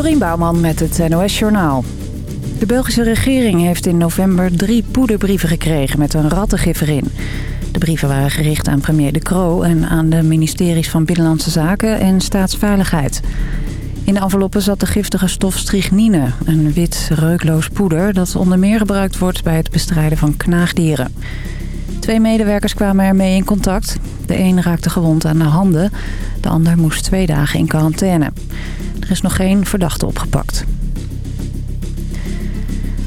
Dorien Bouwman met het NOS Journaal. De Belgische regering heeft in november drie poederbrieven gekregen met een rattengif erin. De brieven waren gericht aan premier De Croo en aan de ministeries van Binnenlandse Zaken en Staatsveiligheid. In de enveloppen zat de giftige stof strychnine, een wit reukloos poeder... dat onder meer gebruikt wordt bij het bestrijden van knaagdieren. Twee medewerkers kwamen ermee in contact. De een raakte gewond aan de handen, de ander moest twee dagen in quarantaine. Is nog geen verdachte opgepakt.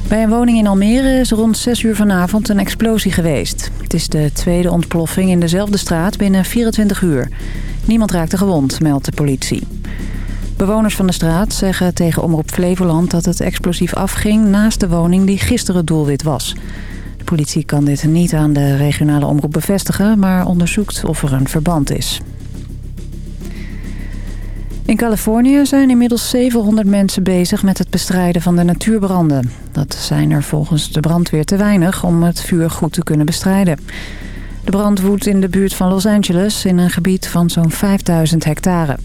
Bij een woning in Almere is rond 6 uur vanavond een explosie geweest. Het is de tweede ontploffing in dezelfde straat binnen 24 uur. Niemand raakte gewond, meldt de politie. Bewoners van de straat zeggen tegen Omroep Flevoland dat het explosief afging naast de woning die gisteren doelwit was. De politie kan dit niet aan de regionale omroep bevestigen, maar onderzoekt of er een verband is. In Californië zijn inmiddels 700 mensen bezig met het bestrijden van de natuurbranden. Dat zijn er volgens de brandweer te weinig om het vuur goed te kunnen bestrijden. De brand woedt in de buurt van Los Angeles in een gebied van zo'n 5000 hectare.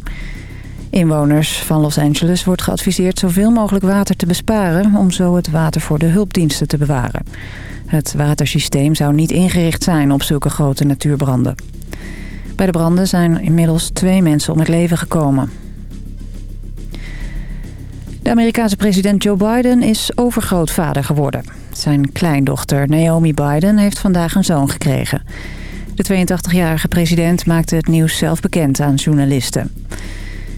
Inwoners van Los Angeles wordt geadviseerd zoveel mogelijk water te besparen... om zo het water voor de hulpdiensten te bewaren. Het watersysteem zou niet ingericht zijn op zulke grote natuurbranden. Bij de branden zijn inmiddels twee mensen om het leven gekomen. De Amerikaanse president Joe Biden is overgrootvader geworden. Zijn kleindochter Naomi Biden heeft vandaag een zoon gekregen. De 82-jarige president maakte het nieuws zelf bekend aan journalisten.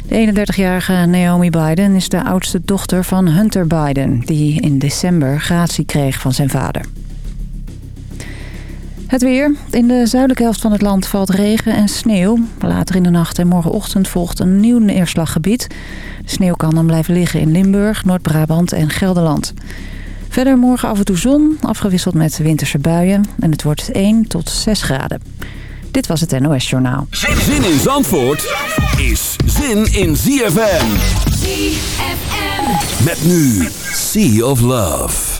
De 31-jarige Naomi Biden is de oudste dochter van Hunter Biden... die in december gratie kreeg van zijn vader. Het weer. In de zuidelijke helft van het land valt regen en sneeuw. Later in de nacht en morgenochtend volgt een nieuw neerslaggebied. De sneeuw kan dan blijven liggen in Limburg, Noord-Brabant en Gelderland. Verder morgen af en toe zon, afgewisseld met winterse buien. En het wordt 1 tot 6 graden. Dit was het NOS Journaal. Zin in Zandvoort is zin in ZFM. ZFM. Met nu Sea of Love.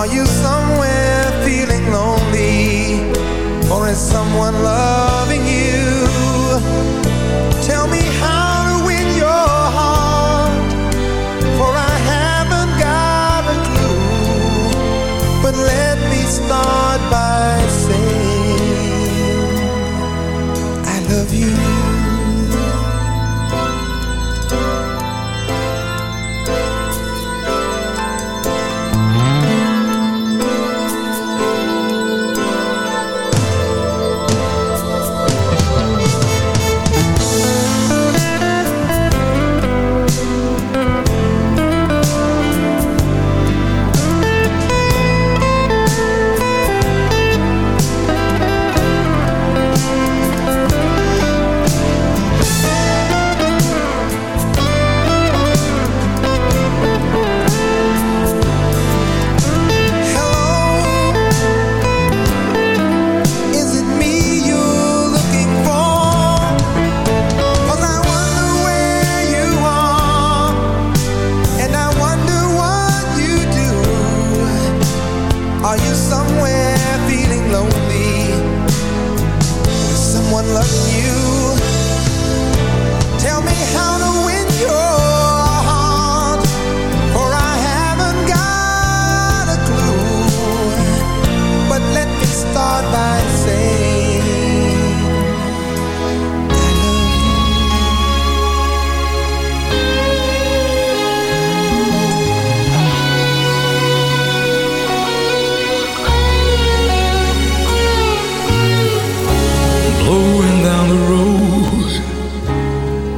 Are you somewhere feeling lonely? Or is someone loving you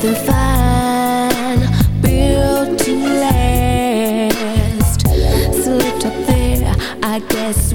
something fine built to last. Slipped up there, I guess.